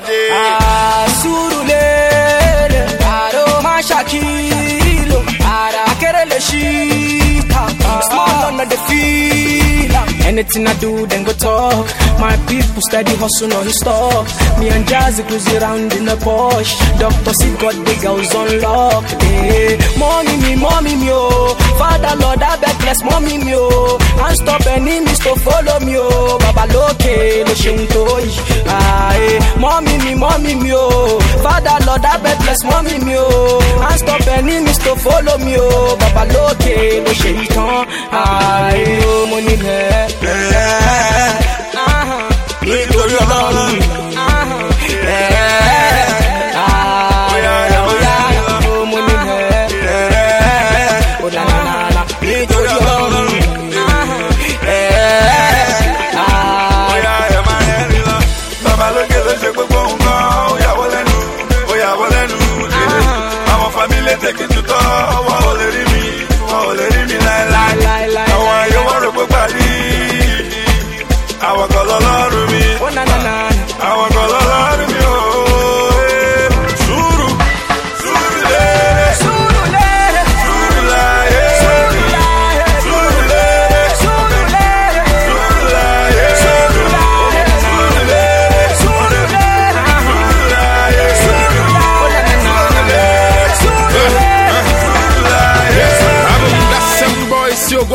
pàdé. Surulere, Aro Mashakilo, Ara Kerele Shita, small on the feel. Anything I do, then go talk. My people steady hustle on stop. Me and Jazzy cruise around in a Porsche. Doctor C got the girls on lock. Hey, mommy me, mommy me, oh. Father Lord, I beg bless mommy me, oh. And stop enemies to follow me, oh. Baba Loke, lo tó. Ah, mommy me, oh. Father Lord, I beg bless mommy me, oh. And stop enemies to follow me, oh. Baba Loke, lo ṣe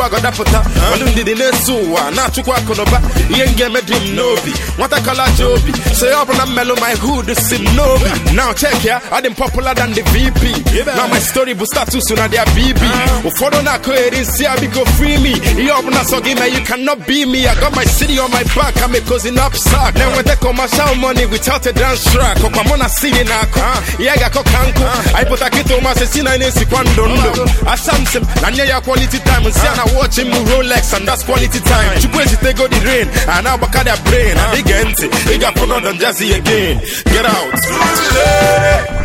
agọdapụta so ya my hood si m n'obi. Now check ya adị m popular than the vp na my story bụ status na dia bb ụfọdụ na-akụgheri nsị a biko free me. Ihe ọbụla sọ gị mee you cannot be me. I got my city on my back. I'm cousin up sack na-enweta commercial money without a dance track. Ọkwa mụ na siri na-akụ ihe ga-akọ ka nkụ. Anyị pụta kịta ụmasị si na na-esikwa ndụ ndụ. Ya quality time watch m Rolex and that's quality time. Chukwu ezitego the rain. A na-agbaka their brain. And ige ntị ị ga-afụ London Jazzy again. Get out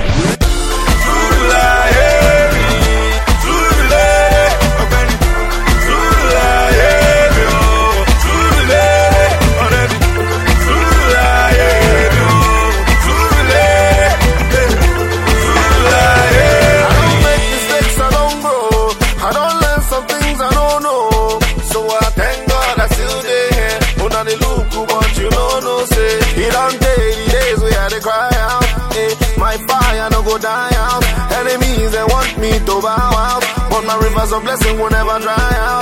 die out. Enemies they want me to bow out. But my rivers of blessing will never dry out.